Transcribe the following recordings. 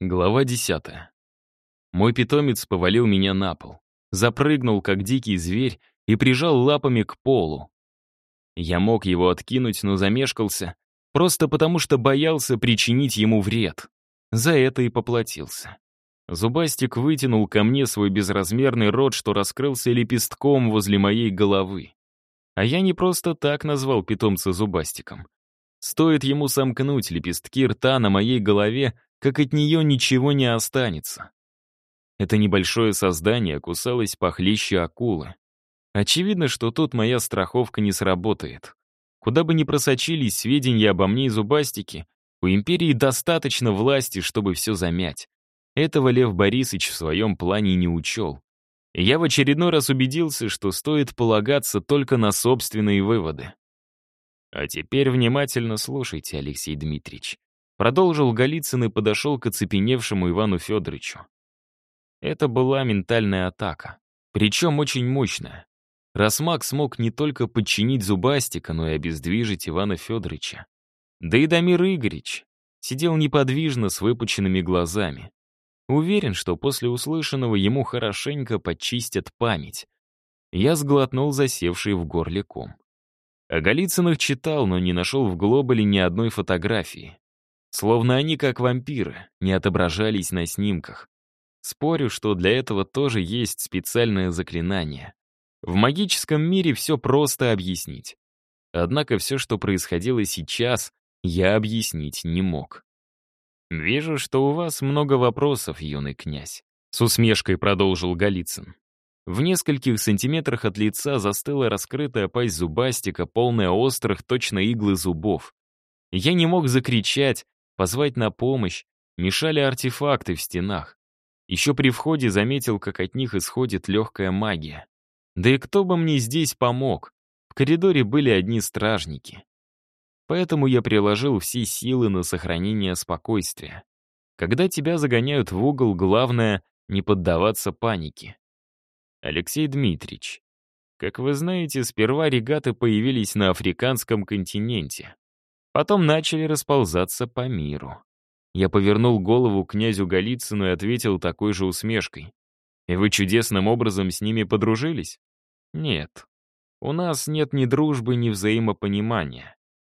Глава десятая. Мой питомец повалил меня на пол, запрыгнул, как дикий зверь, и прижал лапами к полу. Я мог его откинуть, но замешкался, просто потому что боялся причинить ему вред. За это и поплатился. Зубастик вытянул ко мне свой безразмерный рот, что раскрылся лепестком возле моей головы. А я не просто так назвал питомца зубастиком. Стоит ему сомкнуть лепестки рта на моей голове, как от нее ничего не останется. Это небольшое создание кусалось похлеще акулы. Очевидно, что тут моя страховка не сработает. Куда бы ни просочились сведения обо мне и зубастике, у империи достаточно власти, чтобы все замять. Этого Лев Борисович в своем плане не учел. Я в очередной раз убедился, что стоит полагаться только на собственные выводы. А теперь внимательно слушайте, Алексей Дмитриевич. Продолжил Голицын и подошел к оцепеневшему Ивану Федоровичу. Это была ментальная атака, причем очень мощная. Росмак смог не только подчинить Зубастика, но и обездвижить Ивана Федоровича. Да и Дамир Игоревич сидел неподвижно с выпученными глазами. Уверен, что после услышанного ему хорошенько подчистят память. Я сглотнул засевший в горле ком. О Голицыных читал, но не нашел в глобале ни одной фотографии. Словно они, как вампиры, не отображались на снимках. Спорю, что для этого тоже есть специальное заклинание. В магическом мире все просто объяснить. Однако все, что происходило сейчас, я объяснить не мог. «Вижу, что у вас много вопросов, юный князь», — с усмешкой продолжил Голицын. В нескольких сантиметрах от лица застыла раскрытая пасть зубастика, полная острых, точно иглы зубов. Я не мог закричать, позвать на помощь, мешали артефакты в стенах. Еще при входе заметил, как от них исходит легкая магия. Да и кто бы мне здесь помог? В коридоре были одни стражники. Поэтому я приложил все силы на сохранение спокойствия. Когда тебя загоняют в угол, главное — не поддаваться панике. Алексей Дмитриевич, как вы знаете, сперва регаты появились на африканском континенте. Потом начали расползаться по миру. Я повернул голову князю Голицыну и ответил такой же усмешкой. «И вы чудесным образом с ними подружились?» «Нет. У нас нет ни дружбы, ни взаимопонимания.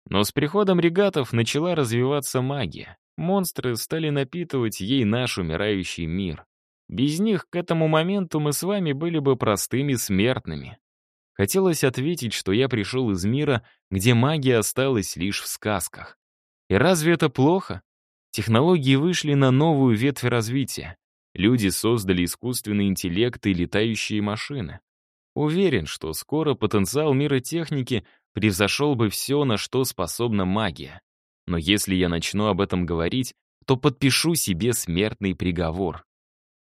Но с приходом регатов начала развиваться магия. Монстры стали напитывать ей наш умирающий мир. Без них к этому моменту мы с вами были бы простыми смертными. Хотелось ответить, что я пришел из мира, где магия осталась лишь в сказках. И разве это плохо? Технологии вышли на новую ветвь развития. Люди создали искусственный интеллект и летающие машины. Уверен, что скоро потенциал мира техники превзошел бы все, на что способна магия. Но если я начну об этом говорить, то подпишу себе смертный приговор.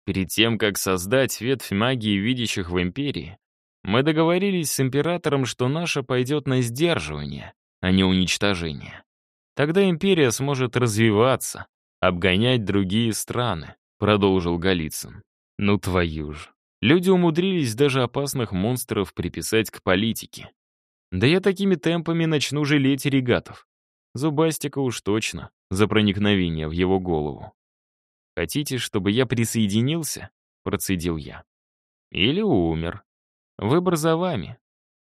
Перед тем, как создать ветвь магии видящих в Империи, мы договорились с императором, что наша пойдет на сдерживание, а не уничтожение. Тогда империя сможет развиваться, обгонять другие страны, продолжил Голицын. Ну твою ж. Люди умудрились даже опасных монстров приписать к политике. Да я такими темпами начну жалеть регатов. Зубастика уж точно, за проникновение в его голову. «Хотите, чтобы я присоединился?» — процедил я. «Или умер. Выбор за вами.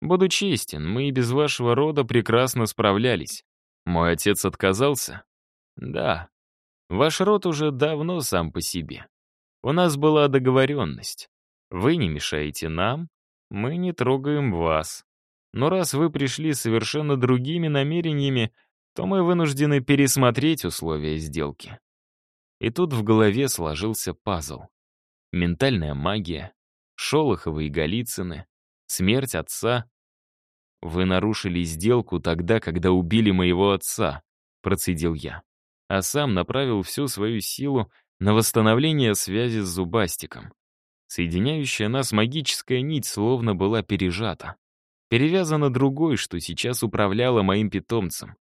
Буду честен, мы и без вашего рода прекрасно справлялись. Мой отец отказался? Да. Ваш род уже давно сам по себе. У нас была договоренность. Вы не мешаете нам, мы не трогаем вас. Но раз вы пришли совершенно другими намерениями, то мы вынуждены пересмотреть условия сделки. И тут в голове сложился пазл. Ментальная магия, Шолоховы и Голицыны, смерть отца. «Вы нарушили сделку тогда, когда убили моего отца», — процедил я. А сам направил всю свою силу на восстановление связи с Зубастиком. Соединяющая нас магическая нить словно была пережата. Перевязана другой, что сейчас управляла моим питомцем.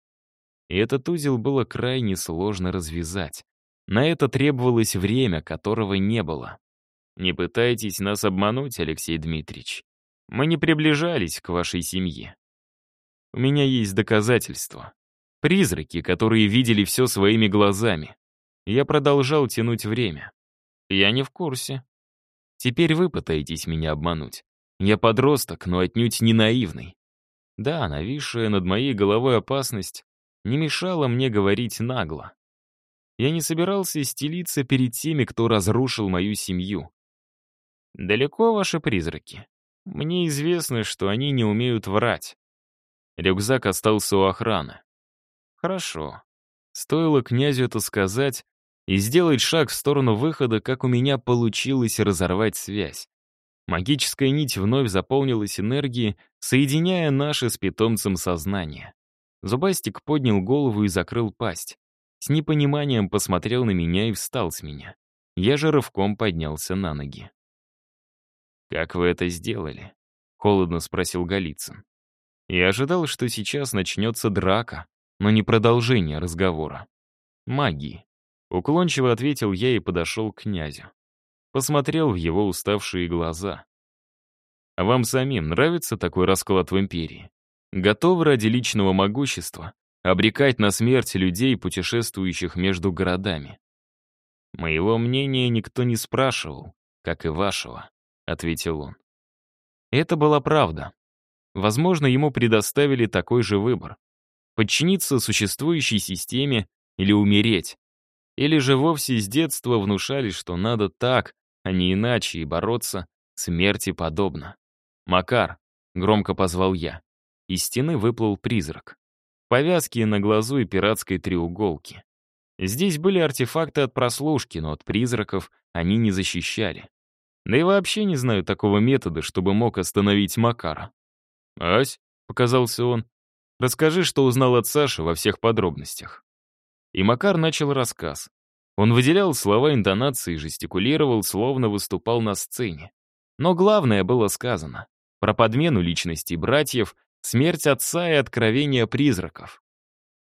И этот узел было крайне сложно развязать. На это требовалось время, которого не было. Не пытайтесь нас обмануть, Алексей Дмитриевич. Мы не приближались к вашей семье. У меня есть доказательства. Призраки, которые видели все своими глазами. я продолжал тянуть время. Я не в курсе. Теперь вы пытаетесь меня обмануть. Я подросток, но отнюдь не наивный. Да, нависшая над моей головой опасность не мешала мне говорить нагло. Я не собирался стелиться перед теми, кто разрушил мою семью. Далеко ваши призраки? Мне известно, что они не умеют врать. Рюкзак остался у охраны. Хорошо. Стоило князю это сказать и сделать шаг в сторону выхода, как у меня получилось разорвать связь. Магическая нить вновь заполнилась энергией, соединяя наше с питомцем сознание. Зубастик поднял голову и закрыл пасть. С непониманием посмотрел на меня и встал с меня. Я же рывком поднялся на ноги. «Как вы это сделали?» — холодно спросил Голицын. Я ожидал, что сейчас начнется драка, но не продолжение разговора. «Магии», — уклончиво ответил я и подошел к князю. Посмотрел в его уставшие глаза. «А вам самим нравится такой расклад в империи? Готовы ради личного могущества обрекать на смерть людей, путешествующих между городами?» «Моего мнения никто не спрашивал, как и вашего», — ответил он. Это была правда. Возможно, ему предоставили такой же выбор. Подчиниться существующей системе или умереть. Или же вовсе с детства внушали, что надо так, а не иначе, и бороться смерти подобно. «Макар», — громко позвал я. Из стены выплыл призрак. Повязки на глазу и пиратской треуголки. Здесь были артефакты от прослушки, но от призраков они не защищали. Да и вообще не знаю такого метода, чтобы мог остановить Макара. «Ась», — показался он, — «расскажи, что узнал от Саши во всех подробностях». И Макар начал рассказ. Он выделял слова интонации, жестикулировал, словно выступал на сцене. Но главное было сказано. Про подмену личностей братьев, смерть отца и откровение призраков.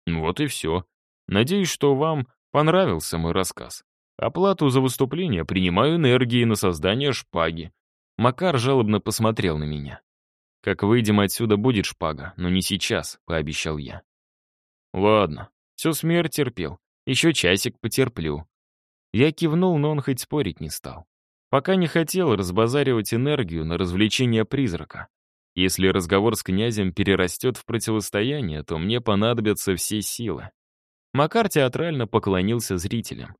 Вот и все. Надеюсь, что вам понравился мой рассказ. Оплату за выступление принимаю энергии на создание шпаги. Макар жалобно посмотрел на меня. «Как выйдем отсюда, будет шпага, но не сейчас», — пообещал я. «Ладно, всю смерть терпел. Еще часик потерплю». Я кивнул, но он хоть спорить не стал. Пока не хотел разбазаривать энергию на развлечение призрака. Если разговор с князем перерастет в противостояние, то мне понадобятся все силы. Макар театрально поклонился зрителям.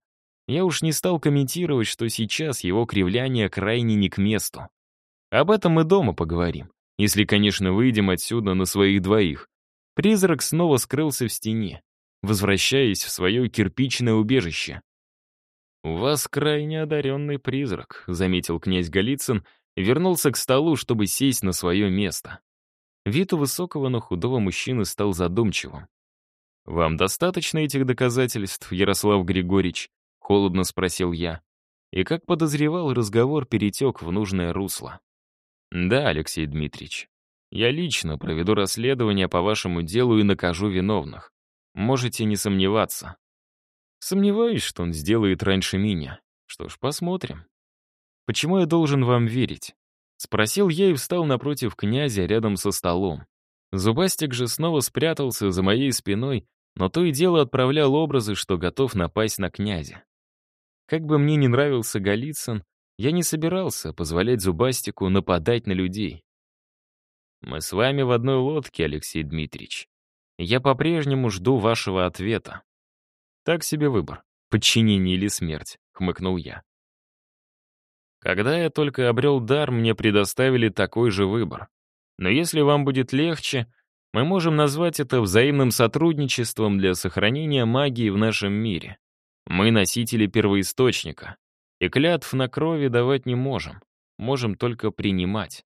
Я уж не стал комментировать, что сейчас его кривляние крайне не к месту. Об этом мы дома поговорим, если, конечно, выйдем отсюда на своих двоих. Призрак снова скрылся в стене, возвращаясь в свое кирпичное убежище. «У вас крайне одаренный призрак», — заметил князь Голицын вернулся к столу, чтобы сесть на свое место. Вид у высокого, но худого мужчины стал задумчивым. «Вам достаточно этих доказательств, Ярослав Григорьевич?» — холодно спросил я. И, как подозревал, разговор перетек в нужное русло. «Да, Алексей Дмитриевич, я лично проведу расследование по вашему делу и накажу виновных. Можете не сомневаться». Сомневаюсь, что он сделает раньше меня. Что ж, посмотрим. Почему я должен вам верить? Спросил я и встал напротив князя рядом со столом. Зубастик же снова спрятался за моей спиной, но то и дело отправлял образы, что готов напасть на князя. Как бы мне не нравился Голицын, я не собирался позволять Зубастику нападать на людей. Мы с вами в одной лодке, Алексей Дмитриевич. Я по-прежнему жду вашего ответа. Так себе выбор, подчинение или смерть, хмыкнул я. Когда я только обрел дар, мне предоставили такой же выбор. Но если вам будет легче, мы можем назвать это взаимным сотрудничеством для сохранения магии в нашем мире. Мы носители первоисточника, и клятв на крови давать не можем, можем только принимать.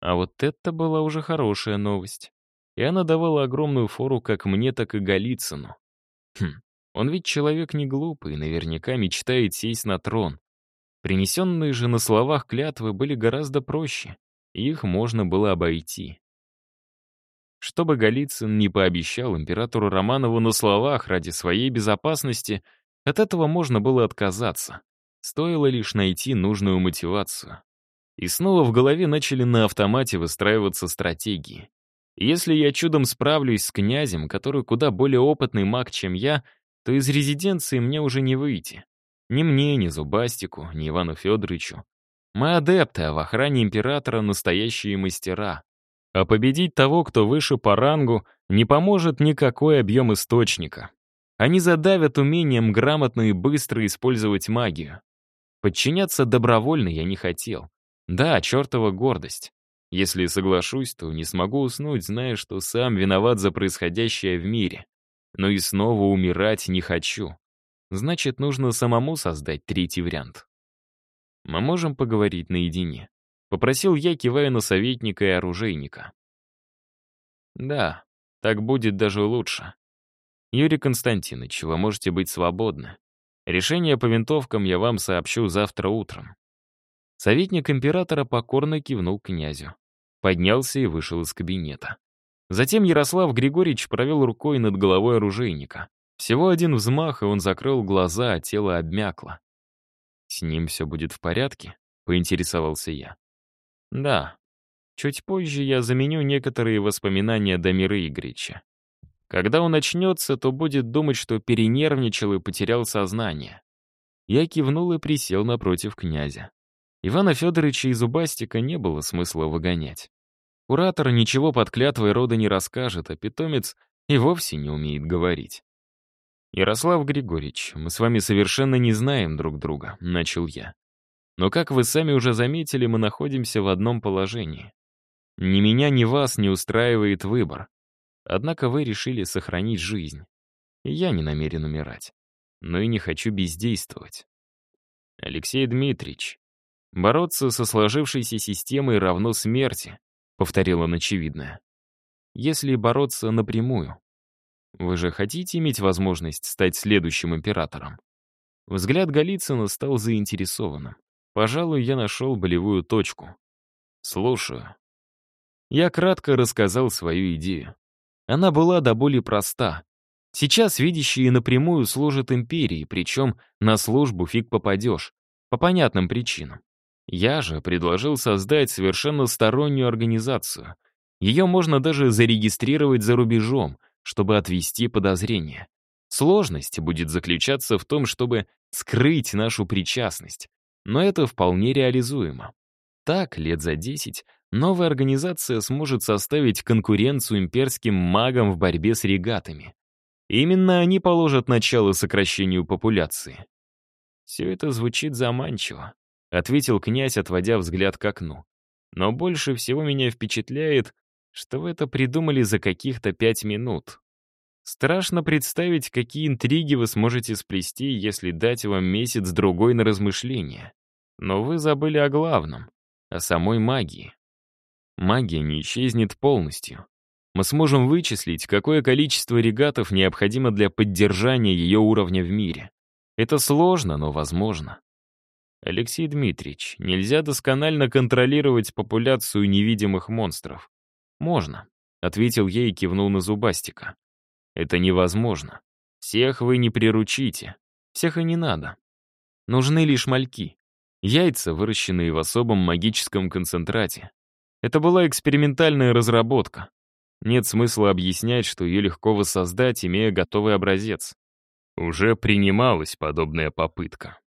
А вот это была уже хорошая новость. И она давала огромную фору как мне, так и Голицыну. Хм, он ведь человек не глупый, наверняка мечтает сесть на трон. Принесенные же на словах клятвы были гораздо проще, их можно было обойти. Чтобы Голицын не пообещал императору Романову на словах ради своей безопасности, от этого можно было отказаться. Стоило лишь найти нужную мотивацию. И снова в голове начали на автомате выстраиваться стратегии. Если я чудом справлюсь с князем, который куда более опытный маг, чем я, то из резиденции мне уже не выйти. Ни мне, ни Зубастику, ни Ивану Федоровичу. Мы адепты, а в охране императора настоящие мастера. А победить того, кто выше по рангу, не поможет никакой объем источника. Они задавят умением грамотно и быстро использовать магию. Подчиняться добровольно я не хотел. Да, чертова гордость. Если соглашусь, то не смогу уснуть, зная, что сам виноват за происходящее в мире. Но и снова умирать не хочу. Значит, нужно самому создать третий вариант. Мы можем поговорить наедине. Попросил я, кивая на советника и оружейника. Да, так будет даже лучше. Юрий Константинович, вы можете быть свободны. Решение по винтовкам я вам сообщу завтра утром. Советник императора покорно кивнул князю. Поднялся и вышел из кабинета. Затем Ярослав Григорьевич провел рукой над головой оружейника. Всего один взмах, и он закрыл глаза, а тело обмякло. «С ним все будет в порядке?» — поинтересовался я. «Да. Чуть позже я заменю некоторые воспоминания Дамира Игоревича. Когда он очнется, то будет думать, что перенервничал и потерял сознание». Я кивнул и присел напротив князя. Ивана Федоровича и Зубастика не было смысла выгонять. Куратор ничего под клятвой рода не расскажет, а питомец и вовсе не умеет говорить. «Ярослав Григорьевич, мы с вами совершенно не знаем друг друга», — начал я. «Но, как вы сами уже заметили, мы находимся в одном положении. Ни меня, ни вас не устраивает выбор. Однако вы решили сохранить жизнь. Я не намерен умирать. Но и не хочу бездействовать. Алексей Дмитриевич, бороться со сложившейся системой равно смерти, повторил он очевидное. Если бороться напрямую. Вы же хотите иметь возможность стать следующим императором? Взгляд Голицына стал заинтересованным. Пожалуй, я нашел болевую точку. Слушаю. Я кратко рассказал свою идею. Она была до боли проста. Сейчас видящие напрямую служат империи, причем на службу фиг попадешь. По понятным причинам. Я же предложил создать совершенно стороннюю организацию. Ее можно даже зарегистрировать за рубежом — чтобы отвести подозрения. Сложность будет заключаться в том, чтобы скрыть нашу причастность, но это вполне реализуемо. Так, лет за 10 новая организация сможет составить конкуренцию имперским магам в борьбе с регатами. Именно они положат начало сокращению популяции. «Все это звучит заманчиво», — ответил князь, отводя взгляд к окну. «Но больше всего меня впечатляет, что вы это придумали за каких-то пять минут. Страшно представить, какие интриги вы сможете сплести, если дать вам месяц-другой на размышления. Но вы забыли о главном — о самой магии. Магия не исчезнет полностью. Мы сможем вычислить, какое количество регатов необходимо для поддержания ее уровня в мире. Это сложно, но возможно. Алексей Дмитриевич, нельзя досконально контролировать популяцию невидимых монстров. «Можно», — ответил ей и кивнул на Зубастика. «Это невозможно. Всех вы не приручите. Всех и не надо. Нужны лишь мальки. Яйца, выращенные в особом магическом концентрате. Это была экспериментальная разработка. Нет смысла объяснять, что ее легко воссоздать, имея готовый образец. Уже принималась подобная попытка.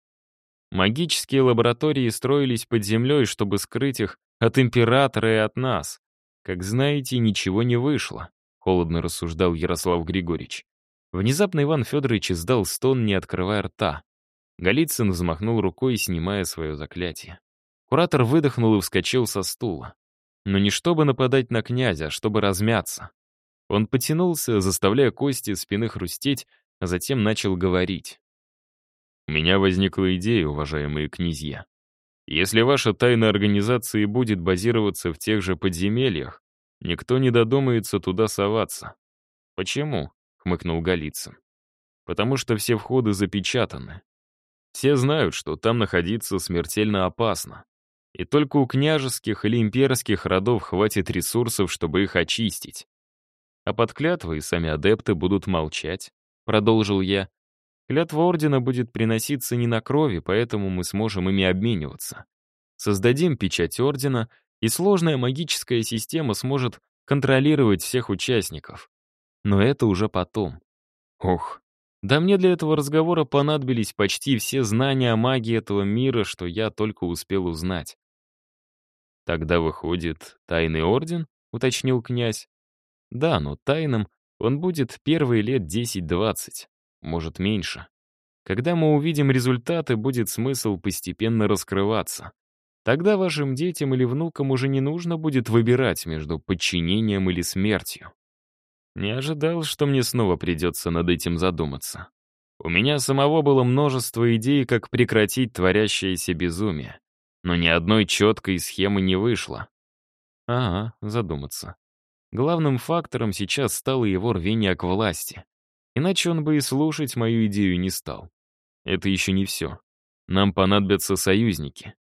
Магические лаборатории строились под землей, чтобы скрыть их от императора и от нас. «Как знаете, ничего не вышло», — холодно рассуждал Ярослав Григорьевич. Внезапно Иван Федорович издал стон, не открывая рта. Голицын взмахнул рукой, снимая свое заклятие. Куратор выдохнул и вскочил со стула. Но не чтобы нападать на князя, а чтобы размяться. Он потянулся, заставляя кости спины хрустеть, а затем начал говорить. «У меня возникла идея, уважаемые князья. Если ваша тайная организация будет базироваться в тех же подземельях, никто не додумается туда соваться. Почему? хмыкнул Голицын. Потому что все входы запечатаны. Все знают, что там находиться смертельно опасно. И только у княжеских или имперских родов хватит ресурсов, чтобы их очистить. А под клятвой сами адепты будут молчать, продолжил я, Клятва Ордена будет приноситься не на крови, поэтому мы сможем ими обмениваться. Создадим печать Ордена, и сложная магическая система сможет контролировать всех участников. Но это уже потом. Ох, Да мне для этого разговора понадобились почти все знания о магии этого мира, что я только успел узнать. «Тогда выходит, тайный орден?» — уточнил князь. «Да, но тайным он будет первые лет 10-20, может, меньше. Когда мы увидим результаты, будет смысл постепенно раскрываться. Тогда вашим детям или внукам уже не нужно будет выбирать между подчинением или смертью. Не ожидал, что мне снова придется над этим задуматься. У меня самого было множество идей, как прекратить творящееся безумие. Но ни одной четкой схемы не вышло. Ага, задуматься. Главным фактором сейчас стало его рвение к власти. Иначе он бы и слушать мою идею не стал. Это еще не все. Нам понадобятся союзники.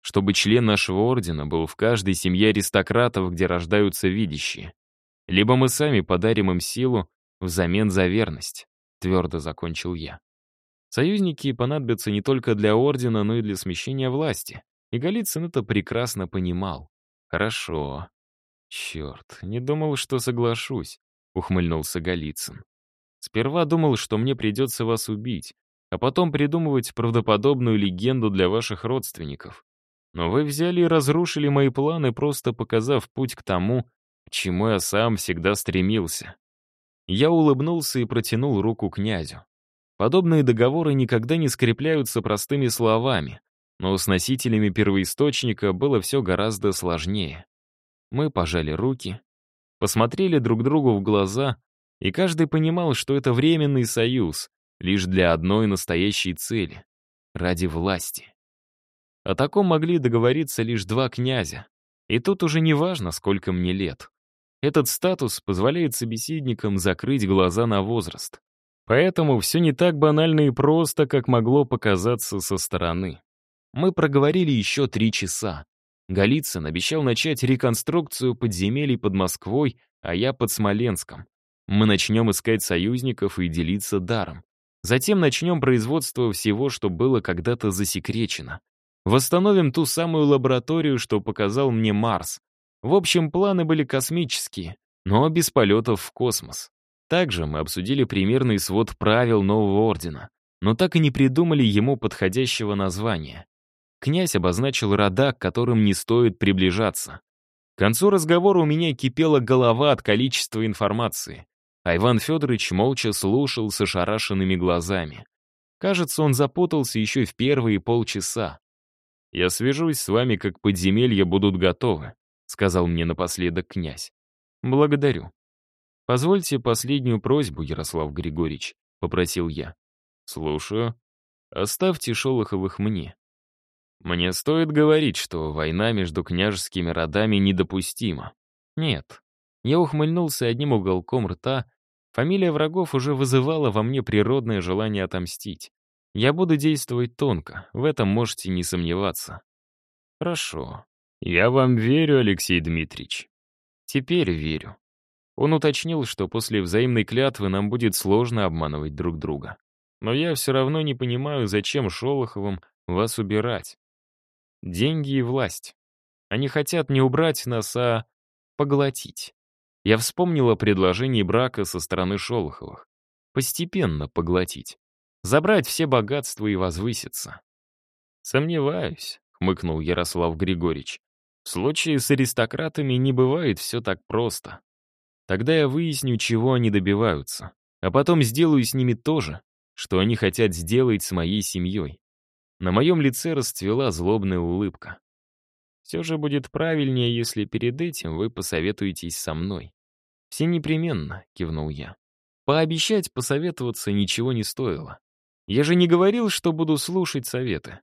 Чтобы член нашего ордена был в каждой семье аристократов, где рождаются видящие. Либо мы сами подарим им силу взамен за верность, твердо закончил я. Союзники понадобятся не только для ордена, но и для смещения власти. И Голицын это прекрасно понимал. Хорошо. Черт, не думал, что соглашусь, ухмыльнулся Голицын. Сперва думал, что мне придется вас убить, а потом придумывать правдоподобную легенду для ваших родственников. Но вы взяли и разрушили мои планы, просто показав путь к тому, к чему я сам всегда стремился. Я улыбнулся и протянул руку князю. Подобные договоры никогда не скрепляются простыми словами, но с носителями первоисточника было все гораздо сложнее. Мы пожали руки, посмотрели друг другу в глаза, и каждый понимал, что это временный союз, лишь для одной настоящей цели — ради власти. О таком могли договориться лишь два князя, и тут уже не важно, сколько мне лет. Этот статус позволяет собеседникам закрыть глаза на возраст. Поэтому все не так банально и просто, как могло показаться со стороны. Мы проговорили еще три часа. Голицын обещал начать реконструкцию подземелий под Москвой, а я под Смоленском. Мы начнем искать союзников и делиться даром. Затем начнем производство всего, что было когда-то засекречено. Восстановим ту самую лабораторию, что показал мне Марс. В общем, планы были космические, но без полетов в космос. Также мы обсудили примерный свод правил нового ордена, но так и не придумали ему подходящего названия. Князь обозначил рода, к которым не стоит приближаться. К концу разговора у меня кипела голова от количества информации. А Иван Федорович молча слушал с ошарашенными глазами. Кажется, он запутался еще в первые полчаса. «Я свяжусь с вами, как подземелья будут готовы», сказал мне напоследок князь. «Благодарю. Позвольте последнюю просьбу, Ярослав Григорьевич», — попросил я. «Слушаю. Оставьте Шолоховых мне. Мне стоит говорить, что война между княжескими родами недопустима. Нет. Я ухмыльнулся одним уголком рта, Фамилия врагов уже вызывала во мне природное желание отомстить. Я буду действовать тонко, в этом можете не сомневаться. Хорошо. Я вам верю, Алексей Дмитриевич. Теперь верю. Он уточнил, что после взаимной клятвы нам будет сложно обманывать друг друга. Но я все равно не понимаю, зачем Шолоховым вас убирать. Деньги и власть. Они хотят не убрать нас, а поглотить. Я вспомнила о предложении брака со стороны Шолоховых. Постепенно поглотить. Забрать все богатства и возвыситься. «Сомневаюсь», — хмыкнул Ярослав Григорьевич. «В случае с аристократами не бывает все так просто. Тогда я выясню, чего они добиваются, а потом сделаю с ними то же, что они хотят сделать с моей семьей». На моем лице расцвела злобная улыбка. Все же будет правильнее, если перед этим вы посоветуетесь со мной. «Все непременно», — кивнул я. Пообещать посоветоваться ничего не стоило. Я же не говорил, что буду слушать советы.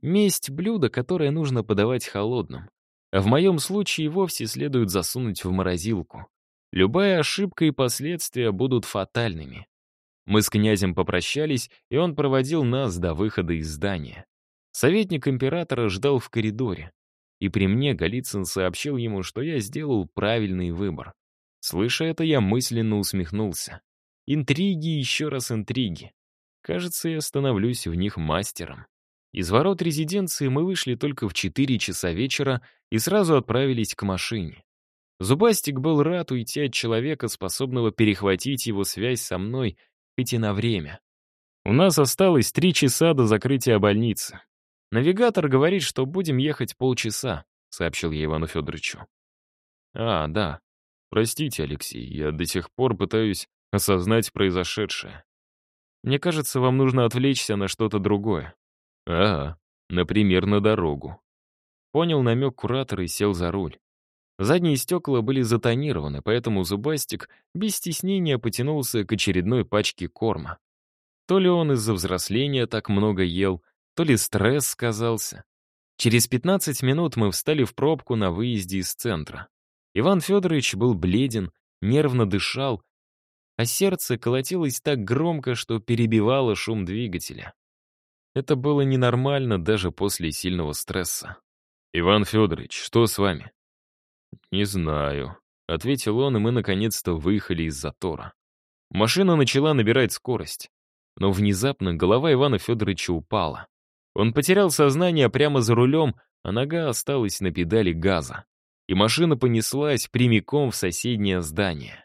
Месть — блюдо, которое нужно подавать холодным. А в моем случае вовсе следует засунуть в морозилку. Любая ошибка и последствия будут фатальными. Мы с князем попрощались, и он проводил нас до выхода из здания. Советник императора ждал в коридоре. И при мне Голицын сообщил ему, что я сделал правильный выбор. Слыша это, я мысленно усмехнулся. Интриги еще раз интриги. Кажется, я становлюсь в них мастером. Из ворот резиденции мы вышли только в 4 часа вечера и сразу отправились к машине. Зубастик был рад уйти от человека, способного перехватить его связь со мной, хоть и на время. У нас осталось три часа до закрытия больницы. Навигатор говорит, что будем ехать полчаса, сообщил я Ивану Федоровичу. А, да. Простите, Алексей, я до сих пор пытаюсь осознать произошедшее. Мне кажется, вам нужно отвлечься на что-то другое. Ага, например, на дорогу. Понял намек куратора и сел за руль. Задние стекла были затонированы, поэтому Зубастик без стеснения потянулся к очередной пачке корма. То ли он из-за взросления так много ел, то ли стресс сказался. Через 15 минут мы встали в пробку на выезде из центра. Иван Федорович был бледен, нервно дышал, а сердце колотилось так громко, что перебивало шум двигателя. Это было ненормально даже после сильного стресса. «Иван Федорович, что с вами?» «Не знаю», — ответил он, и мы наконец-то выехали из затора. Машина начала набирать скорость. Но внезапно голова Ивана Федоровича упала. Он потерял сознание прямо за рулем, а нога осталась на педали газа. И машина понеслась прямиком в соседнее здание.